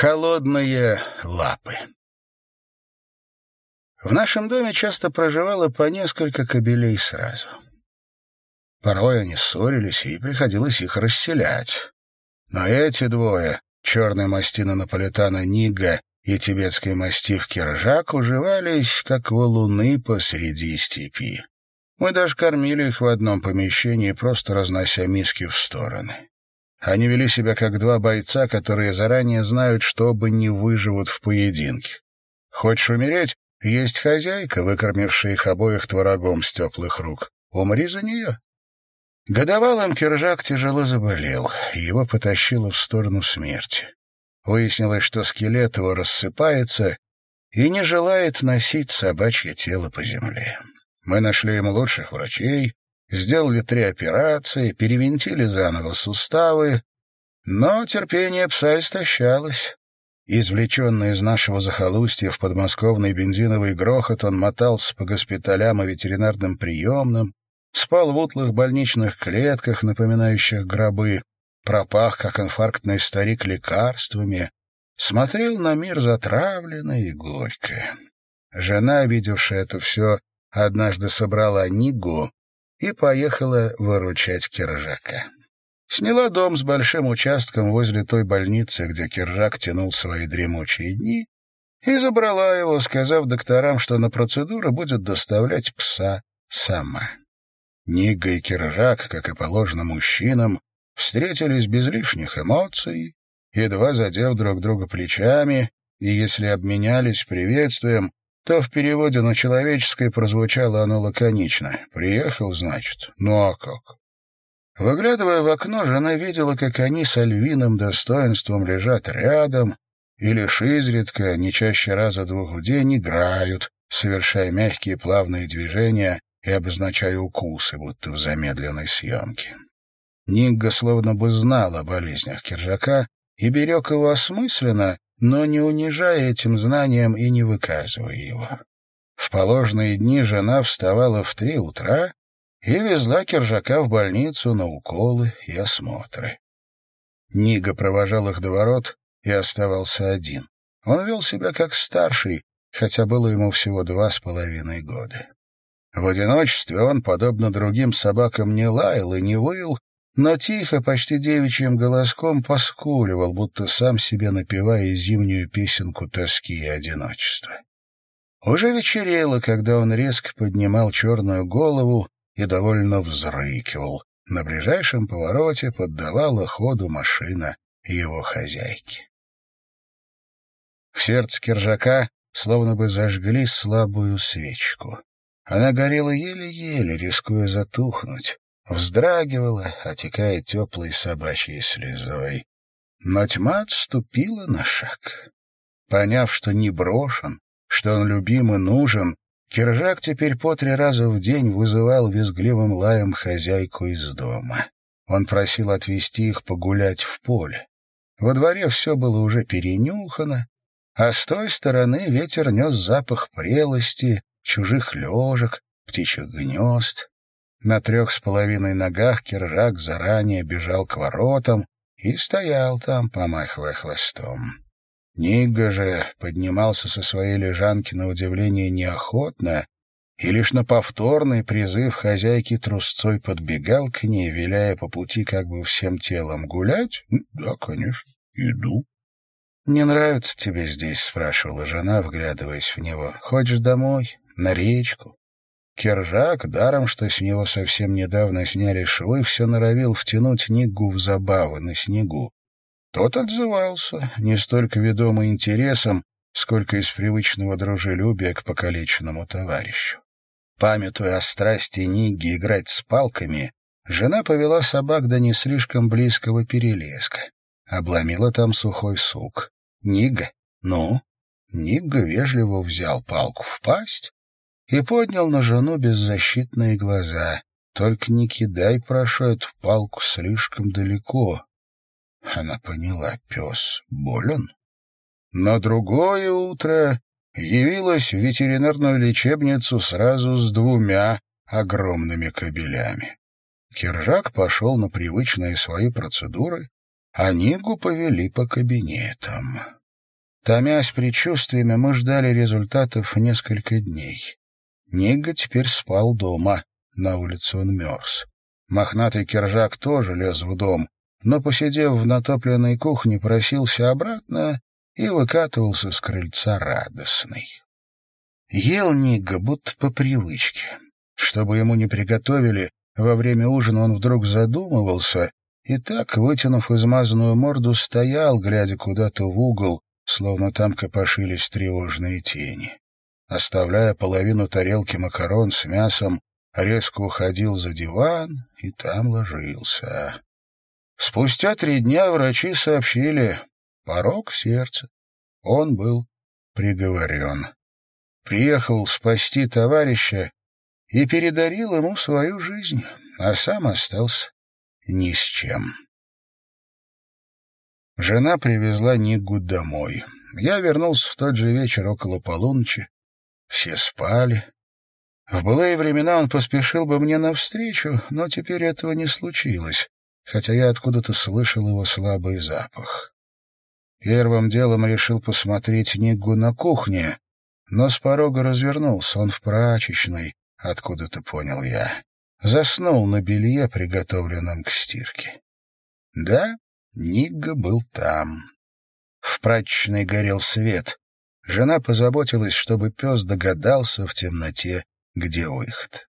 Холодные лапы. В нашем доме часто проживало по несколько кобелей сразу. Порой они ссорились, и приходилось их расселять. Но эти двое, черный мастина Наполитана Нига и тибетский мастиф Киржак, уживались, как валуны посреди степи. Мы даже кормили их в одном помещении, просто разнося миски в стороны. Они вели себя как два бойца, которые заранее знают, что бы не выживут в поединке. Хочешь умереть? Есть хозяйка, выкормившая их обоих творогом с теплых рук. Умри за нее. Годовалым Киржак тяжело заболел, и его потащило в сторону смерти. Выяснилось, что скелет его рассыпается и не желает носить собачье тело по земле. Мы нашли ему лучших врачей, сделали три операции, перевинтили заново суставы, но терпение пса истощалось. Извлеченный из нашего захолустья в подмосковный бензиновый грохот, он мотался по госпиталям и ветеринарным приемным, спал в утлых больничных клетках, напоминающих гробы, пропах, как инфарктный старик, лекарствами, смотрел на мир затравленно и горько. Жена, видевшая это все, однажды собрала Нигу и поехала выручать Киржака. Сняла дом с большим участком возле той больницы, где Киржак тянул свои дремучие дни, и забрала его, сказав докторам, что на процедуру будет доставлять пса сама. Нига и Киржак, как и положено мужчинам, встретились без лишних эмоций, едва задев друг друга плечами, и если обменялись приветствием, то в переводе на человеческое прозвучало оно лаконично. «Приехал, значит? Ну а как?» Выглядывая в окно, жена видела, как они с альвиным достоинством лежат рядом и лишь изредка, не чаще раза двух в день, играют, совершая мягкие плавные движения и обозначая укусы, будто в замедленной съемке. Нигга словно бы знал о болезнях Киржака и берег его осмысленно, но не унижая этим знанием и не выказывая его. В положенные дни жена вставала в три утра и везла Киржака в больницу на уколы и осмотры. Нига провожал их до ворот и оставался один. Он вел себя как старший, хотя было ему всего два с половиной года. В одиночестве он, подобно другим собакам, не лаял и не выл, но тихо, почти девичьим голоском поскуливал, будто сам себе напевая зимнюю песенку тоски и одиночества. Уже вечерело, когда он резко поднимал черную голову и довольно взрыкивал. На ближайшем повороте поддавала ходу машина его хозяйки. В сердце киржака словно бы зажгли слабую свечку. Она горела еле-еле, рискуя затухнуть вздрагивала, отекая теплой собачьей слезой. Но тьма отступила на шаг. Поняв, что не брошен, что он любим и нужен, Киржак теперь по три раза в день вызывал визгливым лаем хозяйку из дома. Он просил отвезти их погулять в поле. Во дворе все было уже перенюхано, а с той стороны ветер нес запах прелости, чужих лежек, птичьих гнезд. На трех с половиной ногах Киржак заранее бежал к воротам и стоял там, помахивая хвостом. Нига же поднимался со своей лежанки на удивление неохотно и лишь на повторный призыв хозяйки трусцой подбегал к ней, виляя по пути как бы всем телом. «Гулять? Да, конечно, иду». «Не нравится тебе здесь?» — спрашивала жена, вглядываясь в него. «Хочешь домой? На речку?» Кержак, даром, что с него совсем недавно сняли швы, все норовил втянуть Нигу в забавы на снегу. Тот отзывался, не столько ведомый интересом, сколько из привычного дружелюбия к покалеченному товарищу. Памятуя о страсти Ниги играть с палками, жена повела собак до не слишком близкого перелеска. Обломила там сухой сук. «Нига? Ну?» Нига вежливо взял палку в пасть и поднял на жену беззащитные глаза. «Только не кидай, прошу, эту палку слишком далеко». Она поняла, пес болен. На другое утро явилась в ветеринарную лечебницу сразу с двумя огромными кобелями. Киржак пошел на привычные свои процедуры, а Нигу повели по кабинетам. Томясь предчувствиями, мы ждали результатов несколько дней. Нигга теперь спал дома, на улице он мерз. Мохнатый кержак тоже лез в дом, но, посидев в натопленной кухне, просился обратно и выкатывался с крыльца радостный. Ел Нигга будто по привычке. Чтобы ему не приготовили, во время ужина он вдруг задумывался и так, вытянув измазанную морду, стоял, глядя куда-то в угол, словно там копошились тревожные тени. Оставляя половину тарелки макарон с мясом, резко уходил за диван и там ложился. Спустя три дня врачи сообщили — порог сердца. Он был приговорен. Приехал спасти товарища и передарил ему свою жизнь, а сам остался ни с чем. Жена привезла Нигу домой. Я вернулся в тот же вечер около полуночи. Все спали. В былые времена он поспешил бы мне навстречу, но теперь этого не случилось, хотя я откуда-то слышал его слабый запах. Первым делом решил посмотреть Нигу на кухне, но с порога развернулся, он в прачечной, откуда-то понял я. Заснул на белье, приготовленном к стирке. Да, Нигга был там. В прачечной горел свет. Жена позаботилась, чтобы пес догадался в темноте, где выход.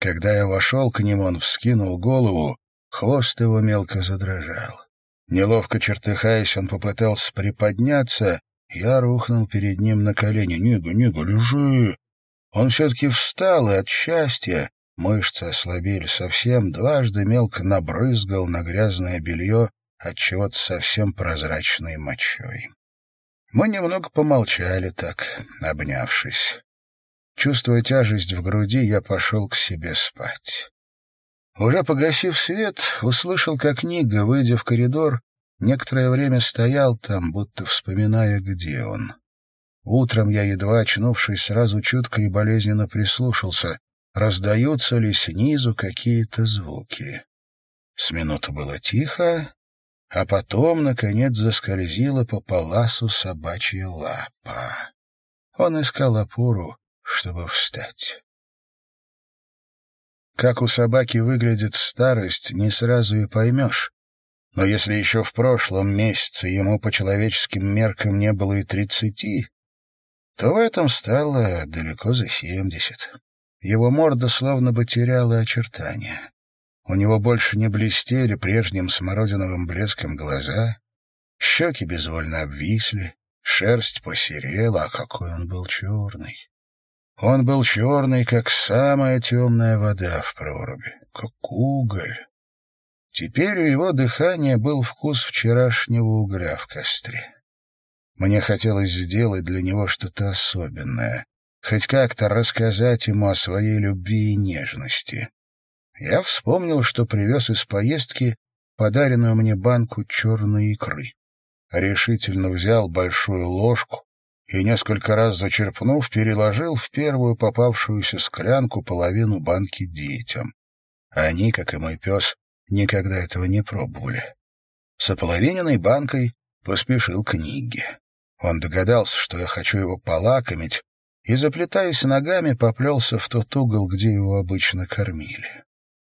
Когда я вошел к нему, он вскинул голову, хвост его мелко задрожал. Неловко чертыхаясь, он попытался приподняться, я рухнул перед ним на колени. «Нига, Нига, лежи!» Он все-таки встал и от счастья, мышцы ослабели совсем, дважды мелко набрызгал на грязное белье от чего-то совсем прозрачной мочой. Мы немного помолчали так, обнявшись. Чувствуя тяжесть в груди, я пошел к себе спать. Уже погасив свет, услышал, как Нига, выйдя в коридор, некоторое время стоял там, будто вспоминая, где он. Утром я, едва очнувшись, сразу чутко и болезненно прислушался, раздаются ли снизу какие-то звуки. С минуты было тихо, а потом, наконец, заскользила по паласу собачья лапа. Он искал опору, чтобы встать. Как у собаки выглядит старость, не сразу и поймешь. Но если еще в прошлом месяце ему по человеческим меркам не было и тридцати, то в этом стало далеко за семьдесят. Его морда словно бы теряла очертания. У него больше не блестели прежним смородиновым блеском глаза, щеки безвольно обвисли, шерсть посерела, а какой он был черный. Он был черный, как самая темная вода в проруби, как уголь. Теперь у его дыхания был вкус вчерашнего угля в костре. Мне хотелось сделать для него что-то особенное, хоть как-то рассказать ему о своей любви и нежности. Я вспомнил, что привез из поездки подаренную мне банку черной икры. Решительно взял большую ложку, и, несколько раз зачерпнув, переложил в первую попавшуюся склянку половину банки детям. Они, как и мой пес, никогда этого не пробовали. С ополовиненной банкой поспешил к книге. Он догадался, что я хочу его полакомить, и, заплетаясь ногами, поплелся в тот угол, где его обычно кормили.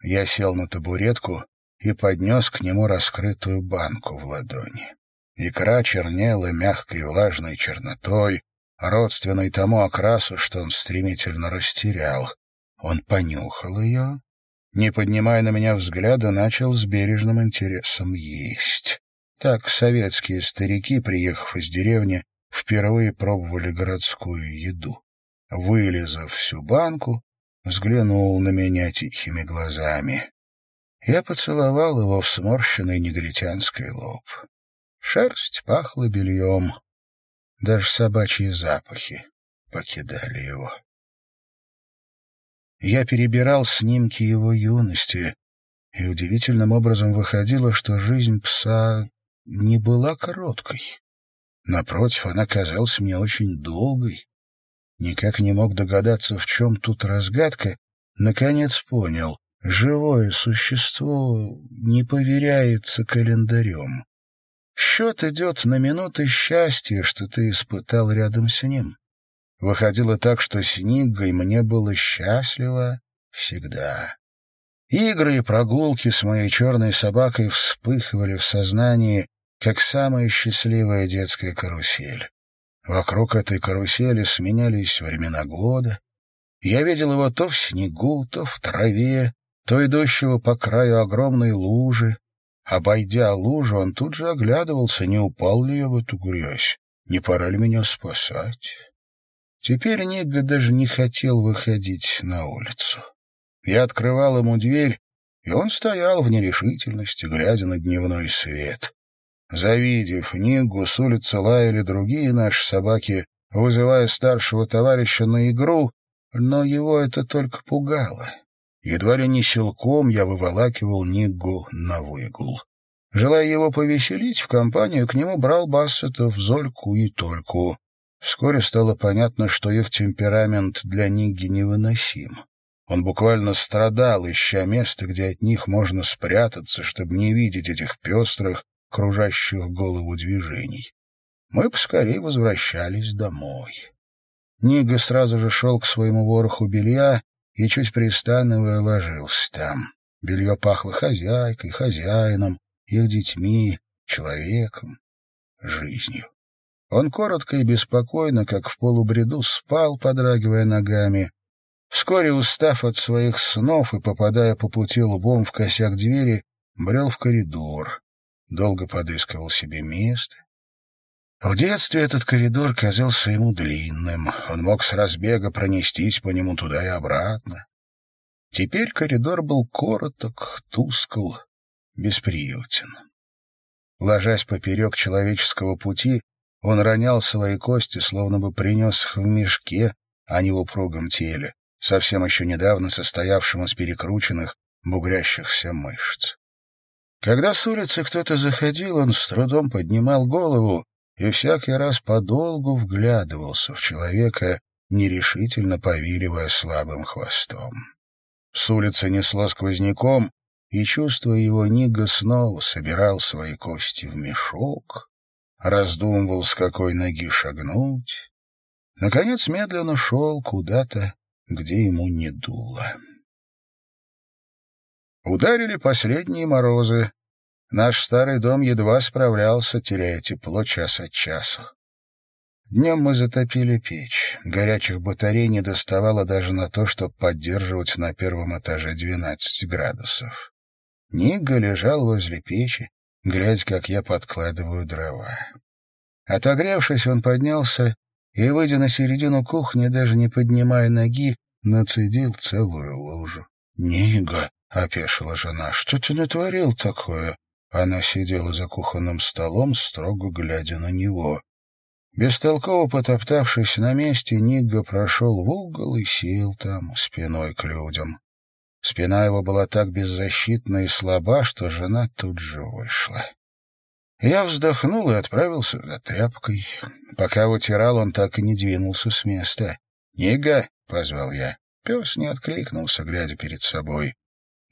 Я сел на табуретку и поднес к нему раскрытую банку в ладони. Икра чернела мягкой влажной чернотой, родственной тому окрасу, что он стремительно растерял. Он понюхал ее, не поднимая на меня взгляда, начал с бережным интересом есть. Так советские старики, приехав из деревни, впервые пробовали городскую еду. Вылезав всю банку, взглянул на меня тихими глазами. Я поцеловал его в сморщенный негритянский лоб. Шерсть пахла бельем. Даже собачьи запахи покидали его. Я перебирал снимки его юности, и удивительным образом выходило, что жизнь пса не была короткой. Напротив, она казалась мне очень долгой. Никак не мог догадаться, в чем тут разгадка. Наконец понял — живое существо не поверяется календарем. Счет идет на минуты счастья, что ты испытал рядом с ним. Выходило так, что с Ниггой мне было счастливо всегда. Игры и прогулки с моей черной собакой вспыхивали в сознании, как самая счастливая детская карусель. Вокруг этой карусели сменялись времена года. Я видел его то в снегу, то в траве, то идущего по краю огромной лужи. Обойдя лужу, он тут же оглядывался, не упал ли я в эту грязь, не пора ли меня спасать. Теперь Нигга даже не хотел выходить на улицу. Я открывал ему дверь, и он стоял в нерешительности, глядя на дневной свет. Завидев Ниггу, с улицы лаяли другие наши собаки, вызывая старшего товарища на игру, но его это только пугало. Едва ли не силком я выволакивал Ниггу на выгул. Желая его повеселить, в компанию к нему брал Бассетов, Зольку и Тольку. Вскоре стало понятно, что их темперамент для Нигги невыносим. Он буквально страдал, ища место, где от них можно спрятаться, чтобы не видеть этих пестрых, кружащих голову движений. Мы поскорее возвращались домой. Нига сразу же шел к своему вороху белья и, чуть пристанывая, ложился там. Белье пахло хозяйкой, хозяином, их детьми, человеком, жизнью. Он коротко и беспокойно, как в полубреду, спал, подрагивая ногами. Вскоре, устав от своих снов и попадая по пути лбом в косяк двери, брел в коридор. Долго подыскивал себе место. В детстве этот коридор казался ему длинным. Он мог с разбега пронестись по нему туда и обратно. Теперь коридор был короток, тускл, бесприютен. Ложась поперек человеческого пути, он ронял свои кости, словно бы принес их в мешке, а не в упругом теле, совсем еще недавно состоявшем из перекрученных, бугрящихся мышц. Когда с улицы кто-то заходил, он с трудом поднимал голову и всякий раз подолгу вглядывался в человека, нерешительно повиливая слабым хвостом. С улицы несло сквозняком, и, чувствуя его, Нига снова собирал свои кости в мешок, раздумывал, с какой ноги шагнуть. Наконец медленно шел куда-то, где ему не дуло. Ударили последние морозы. Наш старый дом едва справлялся, теряя тепло час от часу. Днем мы затопили печь. Горячих батарей не доставало даже на то, чтобы поддерживать на первом этаже 12 градусов. Нига лежал возле печи, глядя, как я подкладываю дрова. Отогревшись, он поднялся и, выйдя на середину кухни, даже не поднимая ноги, нацедил целую лужу. — Нига! — опешила жена. — Что ты натворил такое? Она сидела за кухонным столом, строго глядя на него. Бестолково потоптавшись на месте, Нигга прошел в угол и сел там, спиной к людям. Спина его была так беззащитна и слаба, что жена тут же вышла. Я вздохнул и отправился за тряпкой. Пока вытирал, он так и не двинулся с места. «Нига!» — позвал я. Пес не откликнулся, глядя перед собой.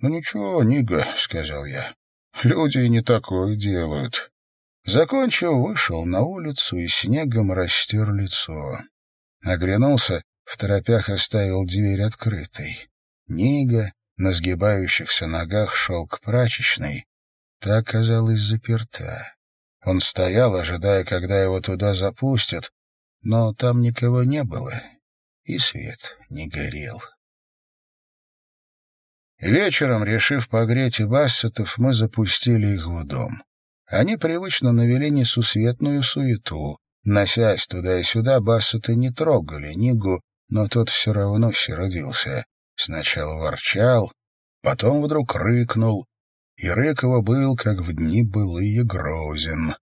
«Ну ничего, Нига», — сказал я. «Люди не такое делают». Закончив, вышел на улицу и снегом растер лицо. Оглянулся, в торопях оставил дверь открытой. Нига на сгибающихся ногах шел к прачечной, та оказалась заперта. Он стоял, ожидая, когда его туда запустят, но там никого не было, и свет не горел. Вечером, решив погреть и бассетов, мы запустили их в дом. Они привычно навели несусветную суету. Носясь туда и сюда, бассеты не трогали Нигу, но тот все равно сердился. Сначала ворчал, потом вдруг рыкнул, и рык его был, как в дни былые, грозен.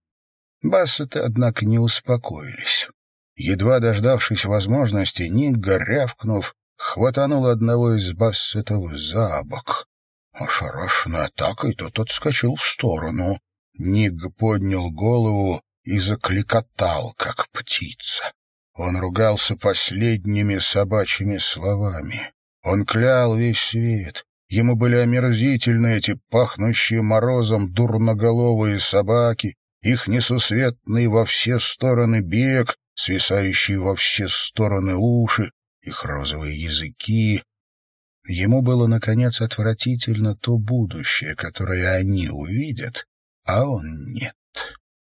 Бассеты, однако, не успокоились. Едва дождавшись возможности, Ник, горявкнув, хватанул одного из бассетов за бок. Ошарашенный атакой, тот отскочил в сторону. Ник поднял голову и закликотал, как птица. Он ругался последними собачьими словами. Он клял весь свет. Ему были омерзительны эти пахнущие морозом дурноголовые собаки, их несусветный во все стороны бег, свисающие во все стороны уши, их розовые языки. Ему было, наконец, отвратительно то будущее, которое они увидят, а он нет.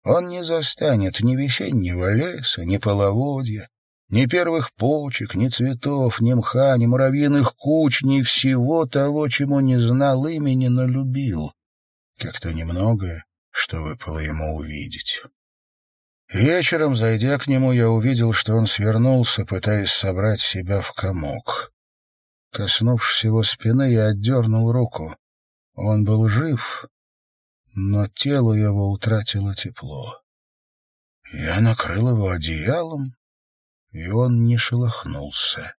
Он не застанет ни весеннего леса, ни половодья, ни первых почек, ни цветов, ни мха, ни муравьиных куч, ни всего того, чему не знал имени, но любил. Как-то немногое, что выпало ему увидеть. Вечером, зайдя к нему, я увидел, что он свернулся, пытаясь собрать себя в комок. Коснувшись его спины, я отдернул руку. Он был жив, но тело его утратило тепло. Я накрыл его одеялом, и он не шелохнулся.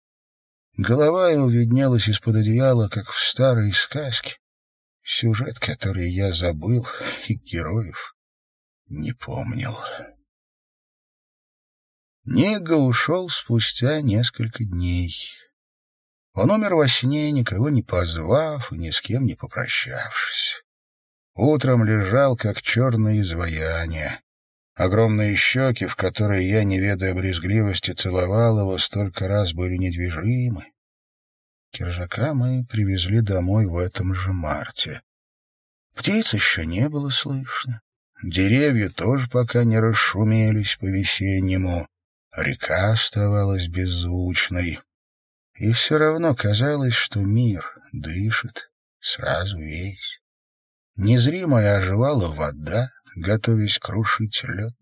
Голова его виднелась из-под одеяла, как в старой сказке. Сюжет, который я забыл, и героев не помнил. Нига ушел спустя несколько дней. Он умер во сне, никого не позвав и ни с кем не попрощавшись. Утром лежал, как черное изваяние. Огромные щеки, в которые я, не ведая брезгливости, целовал его, столько раз были недвижимы. Киржака мы привезли домой в этом же марте. Птиц еще не было слышно. Деревья тоже пока не расшумелись по-весеннему. Река оставалась беззвучной. И все равно казалось, что мир дышит сразу весь. Незримая оживала вода, готовясь крушить лед.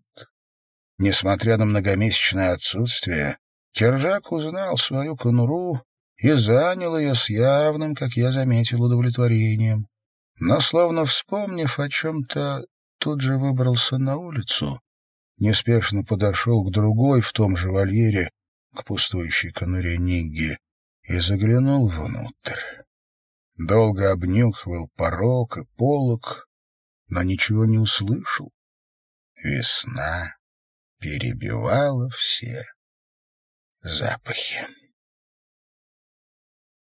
Несмотря на многомесячное отсутствие, Кержак узнал свою конуру и занял ее с явным, как я заметил, удовлетворением. Но, словно вспомнив о чем-то, тут же выбрался на улицу, неспешно подошел к другой в том же вольере, к пустующей конуре Нигги, и заглянул внутрь. Долго обнюхивал порог и полок, но ничего не услышал. Весна перебивала все запахи.